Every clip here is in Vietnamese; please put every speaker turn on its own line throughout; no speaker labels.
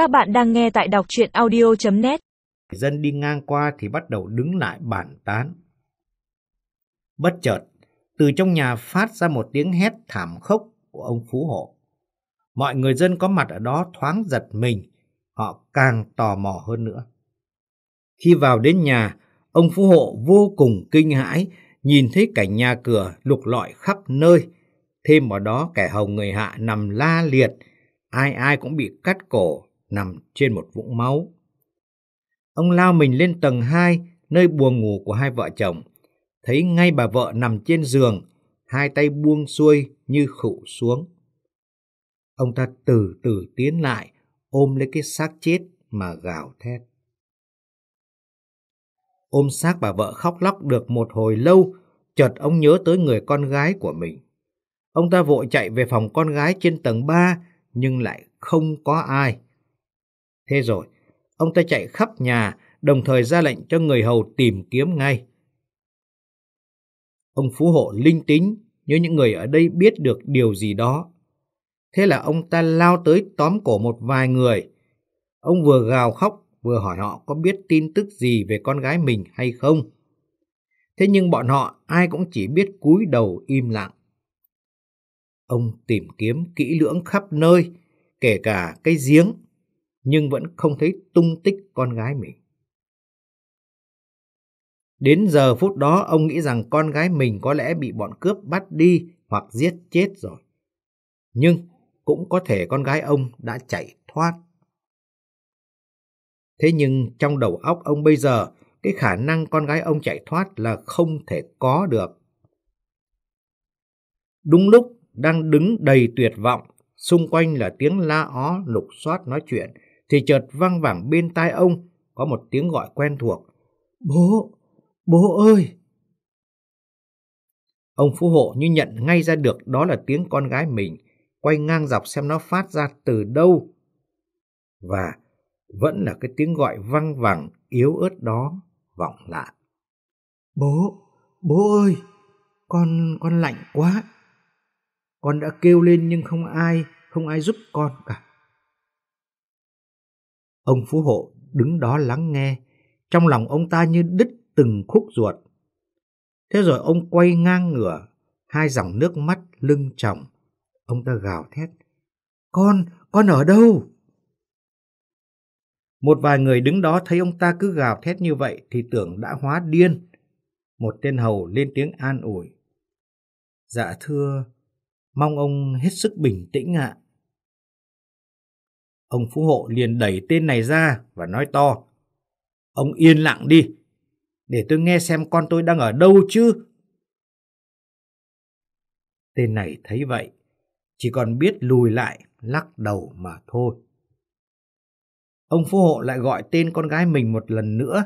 Các bạn đang nghe tại đọc chuyện audio.net
Dân đi ngang qua thì bắt đầu đứng lại bàn tán. Bất chợt, từ trong nhà phát ra một tiếng hét thảm khốc của ông Phú Hộ. Mọi người dân có mặt ở đó thoáng giật mình, họ càng tò mò hơn nữa. Khi vào đến nhà, ông Phú Hộ vô cùng kinh hãi, nhìn thấy cảnh nhà cửa lục lọi khắp nơi. Thêm vào đó kẻ hầu người hạ nằm la liệt, ai ai cũng bị cắt cổ, nằm trên một vũng máu. Ông lao mình lên tầng 2, nơi buồng ngủ của hai vợ chồng. Thấy ngay bà vợ nằm trên giường, hai tay buông xuôi như khụ xuống. Ông ta từ từ tiến lại, ôm lấy cái xác chết mà gào thét. Ôm xác bà vợ khóc lóc được một hồi lâu, chợt ông nhớ tới người con gái của mình. Ông ta vội chạy về phòng con gái trên tầng 3, nhưng lại không có ai. Thế rồi, ông ta chạy khắp nhà, đồng thời ra lệnh cho người hầu tìm kiếm ngay. Ông Phú Hộ linh tính như những người ở đây biết được điều gì đó. Thế là ông ta lao tới tóm cổ một vài người. Ông vừa gào khóc vừa hỏi họ có biết tin tức gì về con gái mình hay không. Thế nhưng bọn họ ai cũng chỉ biết cúi đầu im lặng. Ông tìm kiếm kỹ lưỡng khắp nơi, kể cả cái giếng, nhưng vẫn không thấy tung tích con gái mình. Đến giờ phút đó ông nghĩ rằng con gái mình có lẽ bị bọn cướp bắt đi hoặc giết chết rồi. Nhưng cũng có thể con gái ông đã chạy thoát. Thế nhưng trong đầu óc ông bây giờ, cái khả năng con gái ông chạy thoát là không thể có được. Đúng lúc đang đứng đầy tuyệt vọng, xung quanh là tiếng la ó lục soát nói chuyện, thì chợt văng vẳng bên tai ông có một tiếng gọi quen thuộc. Bố, bố ơi! Ông Phú Hộ như nhận ngay ra được đó là tiếng con gái mình, quay ngang dọc xem nó phát ra từ đâu. Và vẫn là cái tiếng gọi văng vẳng yếu ớt đó vọng lại. Bố, bố ơi, con, con lạnh quá. Con đã kêu lên nhưng không ai, không ai giúp con cả. Ông Phú Hộ đứng đó lắng nghe, trong lòng ông ta như đứt từng khúc ruột. Thế rồi ông quay ngang ngửa, hai dòng nước mắt lưng tròng. Ông ta gào thét. Con, con ở đâu? Một vài người đứng đó thấy ông ta cứ gào thét như vậy thì tưởng đã hóa điên. Một tên hầu lên tiếng an ủi. Dạ thưa, mong ông hết sức bình tĩnh ạ. Ông Phú Hộ liền đẩy tên này ra và nói to. Ông yên lặng đi, để tôi nghe xem con tôi đang ở đâu chứ. Tên này thấy vậy, chỉ còn biết lùi lại, lắc đầu mà thôi. Ông Phú Hộ lại gọi tên con gái mình một lần nữa.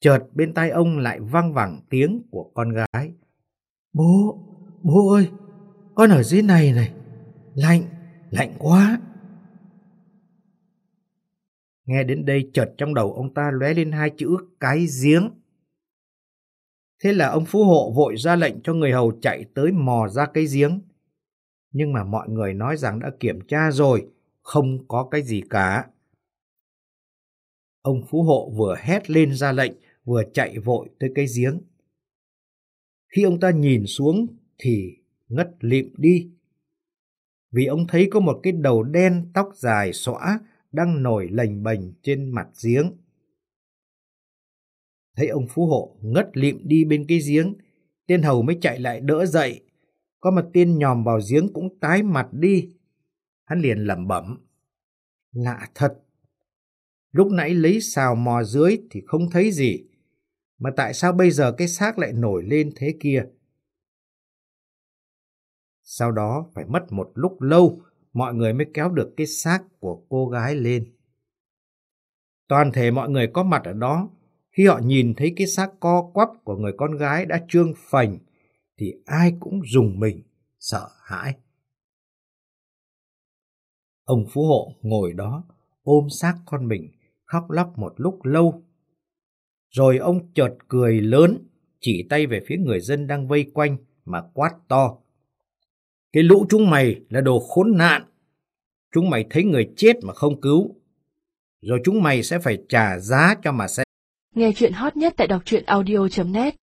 Chợt bên tai ông lại vang vẳng tiếng của con gái. Bố, bố ơi, con ở dưới này này, lạnh, lạnh quá. Nghe đến đây chợt trong đầu ông ta lóe lên hai chữ cái giếng. Thế là ông Phú Hộ vội ra lệnh cho người hầu chạy tới mò ra cái giếng. Nhưng mà mọi người nói rằng đã kiểm tra rồi, không có cái gì cả. Ông Phú Hộ vừa hét lên ra lệnh, vừa chạy vội tới cái giếng. Khi ông ta nhìn xuống thì ngất lịm đi. Vì ông thấy có một cái đầu đen tóc dài xõa đang nổi lềnh bềnh trên mặt giếng. Thấy ông Phú Hộ ngất lịm đi bên cái giếng, tên hầu mới chạy lại đỡ dậy. Có một tên nhòm vào giếng cũng tái mặt đi. Hắn liền lẩm bẩm. Lạ thật, Lúc nãy lấy xào mò dưới thì không thấy gì. Mà tại sao bây giờ cái xác lại nổi lên thế kia? Sau đó phải mất một lúc lâu mọi người mới kéo được cái xác của cô gái lên. Toàn thể mọi người có mặt ở đó, khi họ nhìn thấy cái xác co quắp của người con gái đã trương phành, thì ai cũng dùng mình, sợ hãi. Ông Phú Hộ ngồi đó, ôm xác con mình, khóc lóc một lúc lâu. Rồi ông chợt cười lớn, chỉ tay về phía người dân đang vây quanh mà quát to. Cái lũ chúng mày là đồ khốn nạn. Chúng mày thấy người chết mà không cứu, rồi chúng mày sẽ phải trả giá cho mà xem.
Nghe chuyện hot nhất tại đọc truyện audio.net